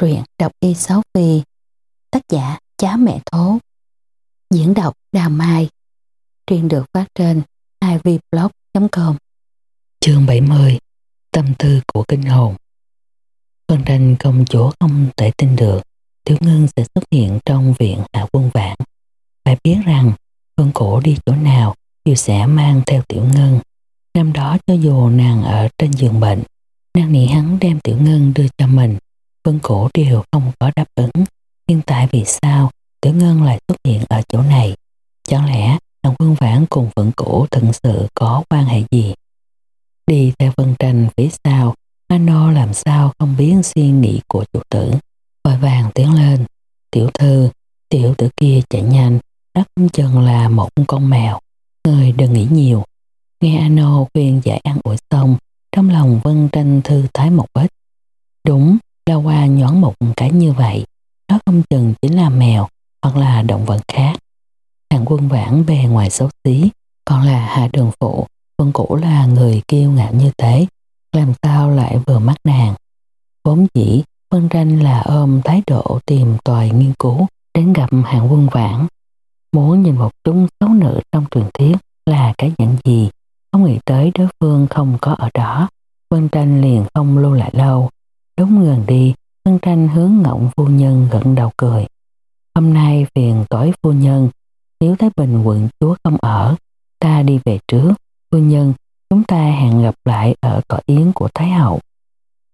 Truyện đọc y sáu phi Tác giả Chá Mẹ Thố. Diễn đọc Đà Mai. Truyện được phát trên ivblog.com Chương 70 Tâm tư của kinh hồn. Phần tranh công chúa không thể tin được Tiểu Ngân sẽ xuất hiện trong viện hạ quân vạn. Phải biết rằng Phương Cổ đi chỗ nào đều sẽ mang theo Tiểu Ngân. Năm đó cho dù nàng ở trên giường bệnh, nàng nị hắn đem Tiểu Ngân đưa cho mình. Vân Cổ đều không có đáp ứng. Nhưng tại vì sao Tiểu Ngân lại xuất hiện ở chỗ này? Chẳng lẽ đồng vân Vãn cùng Vân Cổ thực sự có quan hệ gì? Đi theo Vân Tranh phía sau, Mano làm sao không biết suy nghĩ của chủ tử. Vội vàng tiến lên. Tiểu thư, tiểu tử kia chạy nhanh, đất chân là một con mèo. Người đừng nghĩ nhiều. Nghe Ano khuyên giải ăn ủi xong, trong lòng Vân Tranh thư thái một ít. Đúng, La qua nhón một cái như vậy, nó không chừng chính là mèo hoặc là động vật khác. Hàng quân vãn bề ngoài xấu xí, còn là hạ đường phụ, quân cũ là người kiêu ngạo như thế, làm sao lại vừa mắt nàng. Vốn dĩ, Vân Tranh là ôm thái độ tìm tòi nghiên cứu đến gặp hạng quân vãn. Muốn nhìn một chúng xấu nữ trong truyền thuyết là cái dạng gì, không nghĩ tới đối phương không có ở đó. Vân Tranh liền không lưu lại lâu, Đúng gần đi, Tân tranh hướng ngộng phu nhân gật đầu cười. Hôm nay phiền tối phu nhân, nếu Thái Bình quận chúa không ở, ta đi về trước. Phu nhân, chúng ta hẹn gặp lại ở tòa yến của Thái Hậu.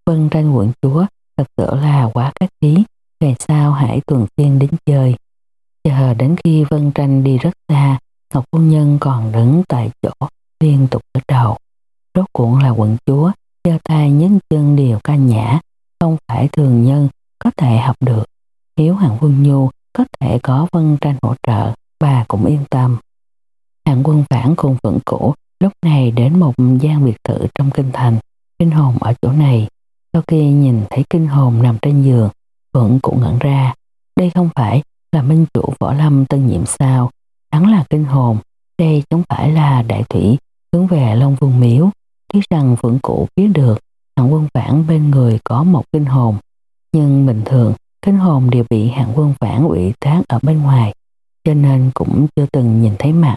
Vân tranh quận chúa thật sự là quá khách khí, về sau hãy tuần tiên đến chơi. Chờ đến khi Vân tranh đi rất xa, Ngọc phu nhân còn đứng tại chỗ liên tục ở đầu. Rốt cuộn là quận chúa, giơ tay nhấn chân đều ca nhã, không phải thường nhân có thể học được. Hiếu Hạng Quân Nhu có thể có vân tranh hỗ trợ, bà cũng yên tâm. Hạng quân phản cùng vượng cổ lúc này đến một gian biệt thự trong kinh thành, kinh hồn ở chỗ này. Sau khi nhìn thấy kinh hồn nằm trên giường, Phượng cũng ngẩn ra. Đây không phải là minh chủ võ lâm tân nhiệm sao, hắn là kinh hồn, đây chẳng phải là đại thủy hướng về Long Vương Miếu. Tiếc rằng Phượng cũ biết được hạng quân vãn bên người có một kinh hồn, nhưng bình thường kinh hồn đều bị hạng quân vãn ủy thác ở bên ngoài, cho nên cũng chưa từng nhìn thấy mặt.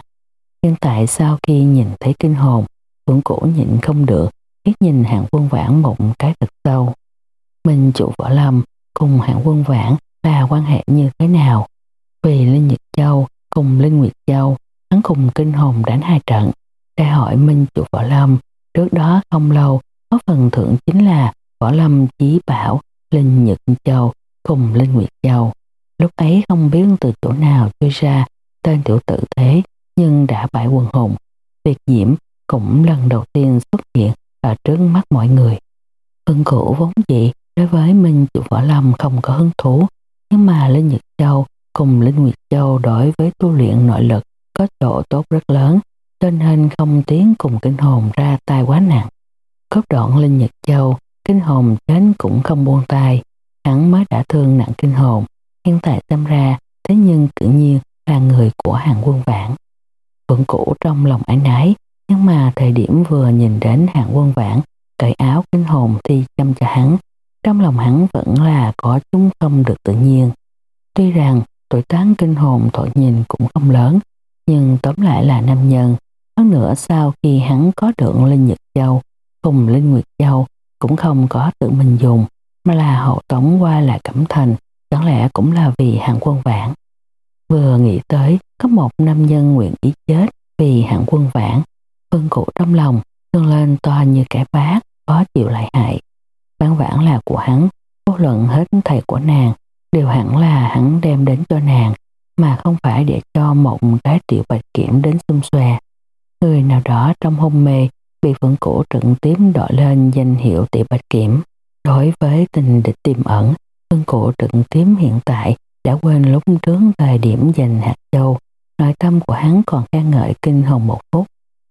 Nhưng tại sau khi nhìn thấy kinh hồn, Phượng cổ nhịn không được, biết nhìn hạng quân vãn một cái thật sâu. Minh chủ võ lâm cùng hạng quân vãn là quan hệ như thế nào? Vì Linh Nhật Châu cùng Linh Nguyệt Châu, hắn cùng kinh hồn đánh hai trận. Đã hỏi Minh chủ võ lâm, trước đó không lâu có phần thưởng chính là Võ Lâm Chí Bảo, Linh Nhật Châu cùng Linh Nguyệt Châu. Lúc ấy không biết từ chỗ nào chui ra tên tiểu tử thế nhưng đã bại quần hùng. Tuyệt diễm cũng lần đầu tiên xuất hiện ở trước mắt mọi người. Hưng cũ vốn dị đối với Minh chủ Võ Lâm không có hứng thú nhưng mà Linh Nhật Châu cùng Linh Nguyệt Châu đối với tu luyện nội lực có chỗ tốt rất lớn cho nên không tiến cùng kinh hồn ra tay quá nặng. Cốt đoạn Linh Nhật Châu, kinh hồn chết cũng không buông tay, hắn mới đã thương nặng kinh hồn, hiện tại xem ra, thế nhưng tự nhiên là người của hàng quân vãn. Vẫn cũ trong lòng ái nái, nhưng mà thời điểm vừa nhìn đến hàng quân vãn, cởi áo kinh hồn thì chăm cho hắn, trong lòng hắn vẫn là có chúng không được tự nhiên. Tuy rằng tuổi tán kinh hồn thoại nhìn cũng không lớn, nhưng tóm lại là nam nhân. Hơn nữa sau khi hắn có được Linh Nhật Châu, cùng Linh Nguyệt Châu cũng không có tự mình dùng, mà là hậu tống qua lại Cẩm Thành, chẳng lẽ cũng là vì hạng quân vãn. Vừa nghĩ tới có một nam nhân nguyện ý chết vì hạng quân vãn, phương cụ trong lòng thương lên to như cái bát, khó chịu lại hại. Bản vãn là của hắn, vô luận hết thầy của nàng, đều hẳn là hắn đem đến cho nàng, mà không phải để cho một cái tiểu bạch kiểm đến xung xòe. Người nào đó trong hôn mê bị phượng cổ trận tím đội lên danh hiệu tiểu bạch kiểm. Đối với tình địch tiềm ẩn, phượng cổ trận tím hiện tại đã quên lúc trước thời điểm giành hạt châu. Nội tâm của hắn còn khen ngợi kinh hồn một phút,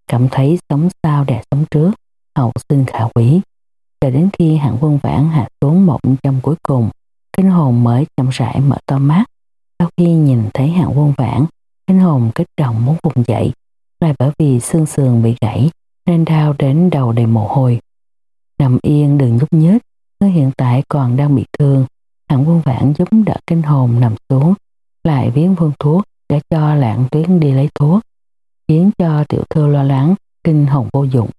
cảm thấy sống sao đẹp sống trước, hậu sinh khả quý. Cho đến khi hạng quân vãn hạ xuống một trong cuối cùng, kinh hồn mới chậm rãi mở to mắt. Sau khi nhìn thấy hạng quân vãn, kinh hồn kích động muốn vùng dậy, lại bởi vì xương sườn bị gãy nên đau đến đầu đầy mồ hôi. Nằm yên đừng nhúc nhích, ngươi hiện tại còn đang bị thương, hạng quân vãn giúp đỡ kinh hồn nằm xuống, lại viếng vương thuốc để cho lãng tuyến đi lấy thuốc, khiến cho tiểu thư lo lắng, kinh hồn vô dụng.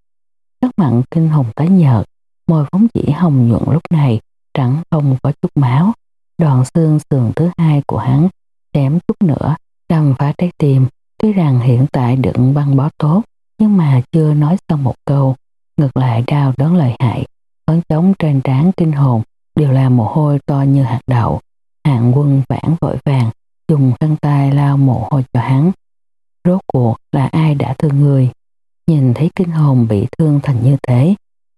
Các mặn kinh hồn tái nhợt, môi phóng chỉ hồng nhuận lúc này trắng không có chút máu. Đoạn xương sườn thứ hai của hắn chém chút nữa, đâm phá trái tim. Tuy rằng hiện tại đựng băng bó tốt, nhưng mà chưa nói xong một câu, ngược lại đau đớn lợi hại. Phấn trống trên trán kinh hồn đều là mồ hôi to như hạt đậu. Hạng quân vãn vội vàng, dùng khăn tay lao mồ hôi cho hắn. Rốt cuộc là ai đã thương người? Nhìn thấy kinh hồn bị thương thành như thế,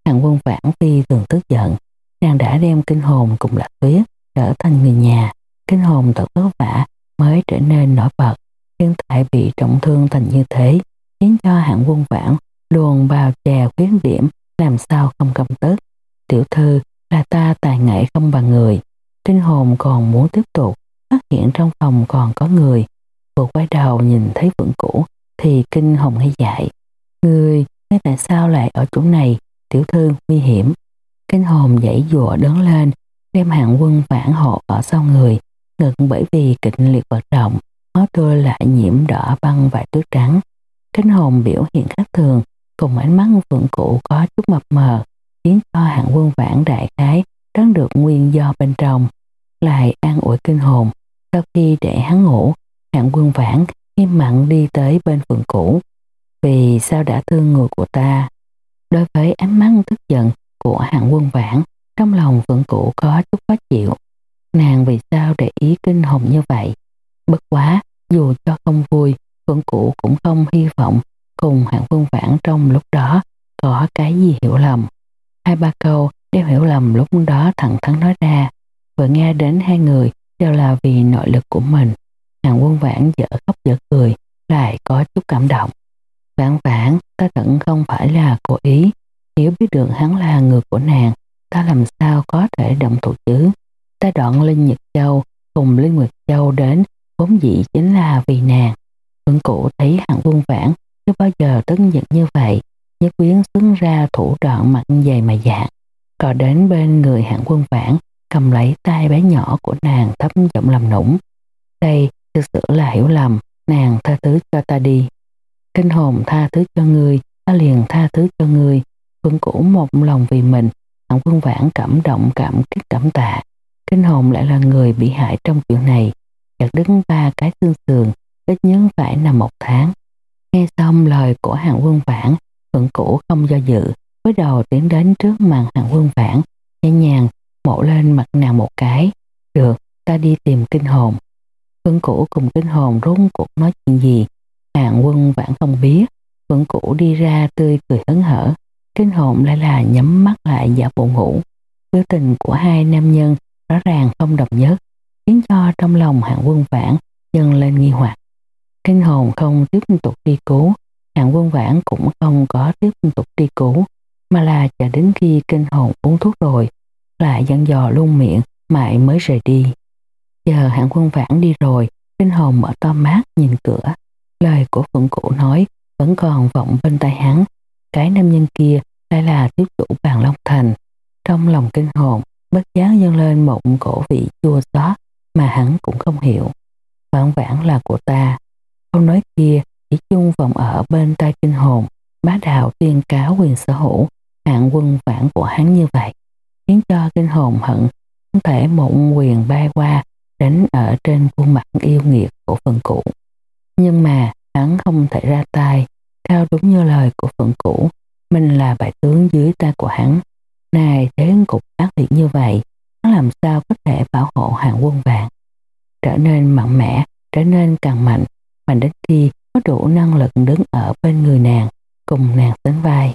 hạng quân vãn phi thường tức giận. Nàng đã đem kinh hồn cùng lạc tuyết trở thành người nhà. Kinh hồn thật vất vả mới trở nên nổi bật. nhưng tại bị trọng thương thành như thế, khiến cho hạng quân vãn luồn vào chè khuyến điểm làm sao không công tức. Tiểu thư là ta tài nghệ không bằng người. Kinh hồn còn muốn tiếp tục, phát hiện trong phòng còn có người. Vừa quay đầu nhìn thấy vượng cũ thì kinh hồn hay dại. Người, ngay tại sao lại ở chỗ này? Tiểu thư nguy hiểm. Kinh hồn dãy dụa đớn lên, đem hạng quân vãn hộ ở sau người, ngực bởi vì kịch liệt vận động, máu tươi lại nhiễm đỏ băng và tuyết trắng. Kinh hồn biểu hiện khác thường, cùng ánh mắt phượng cụ có chút mập mờ, khiến cho hạng quân vãn đại khái đoán được nguyên do bên trong. Lại an ủi kinh hồn, sau khi để hắn ngủ, hạng quân vãn im mặn đi tới bên phượng cũ. Vì sao đã thương người của ta? Đối với ánh mắt tức giận của hạng quân vãn, trong lòng phượng cũ có chút khó chịu. Nàng vì sao để ý kinh hồn như vậy? Bất quá, dù cho không vui, phương cũ cũng không hy vọng cùng hạng quân vãn trong lúc đó có cái gì hiểu lầm. Hai ba câu đều hiểu lầm lúc đó thẳng thắn nói ra, vừa nghe đến hai người đều là vì nội lực của mình. Hạng quân vãn dở khóc dở cười, lại có chút cảm động. Vãn vãn, ta tận không phải là cố ý, nếu biết được hắn là người của nàng, ta làm sao có thể động thủ chứ. Ta đoạn Linh Nhật Châu cùng Linh Nguyệt Châu đến vốn dĩ chính là vì nàng. Hưởng cụ thấy hạng quân vãn chưa bao giờ tức giận như vậy, nhất quyến xứng ra thủ đoạn mặt dày mà dạng. Cò đến bên người hạng quân vãn, cầm lấy tay bé nhỏ của nàng thấp giọng làm nũng. Đây thực sự là hiểu lầm, nàng tha thứ cho ta đi. Kinh hồn tha thứ cho người ta liền tha thứ cho người quân cũ một lòng vì mình, hạng quân vãn cảm động cảm kích cảm tạ. Kinh hồn lại là người bị hại trong chuyện này, chặt đứng ba cái xương sườn, ít nhất phải nằm một tháng. Nghe xong lời của hàng quân vãn, phượng cũ không do dự, với đầu tiến đến trước màn hàng quân vãn, nhẹ nhàng mổ lên mặt nàng một cái. Được, ta đi tìm kinh hồn. Phượng cũ cùng kinh hồn rung cuộc nói chuyện gì, Hàng quân vãn không biết. Phượng cũ đi ra tươi cười hấn hở, kinh hồn lại là nhắm mắt lại giả bộ ngủ. Biểu tình của hai nam nhân rõ ràng không đồng nhất, khiến cho trong lòng hạng quân vãn dâng lên nghi hoặc. Kinh hồn không tiếp tục đi cứu, hạng quân vãn cũng không có tiếp tục đi cứu, mà là chờ đến khi kinh hồn uống thuốc rồi, lại dặn dò luôn miệng mãi mới rời đi. Giờ hạng quân vãn đi rồi, kinh hồn mở to mát nhìn cửa. Lời của phượng cụ nói vẫn còn vọng bên tai hắn. Cái nam nhân kia lại là thiếu chủ bàn Long Thành. Trong lòng kinh hồn, bất giác dâng lên một cổ vị chua xót mà hắn cũng không hiểu. Vãn vãn là của ta. Câu nói kia chỉ chung vòng ở bên tai kinh hồn, bá đạo tuyên cáo quyền sở hữu, hạng quân vãn của hắn như vậy, khiến cho kinh hồn hận không thể mộng quyền bay qua đánh ở trên khuôn mặt yêu nghiệt của phần cũ. Nhưng mà hắn không thể ra tay, theo đúng như lời của phần cũ, mình là bại tướng dưới tay của hắn. Này thế cục ác liệt như vậy, hắn làm sao có thể bảo hộ hàng quân vạn? Trở nên mạnh mẽ, trở nên càng mạnh, mạnh đến khi có đủ năng lực đứng ở bên người nàng, cùng nàng sánh vai.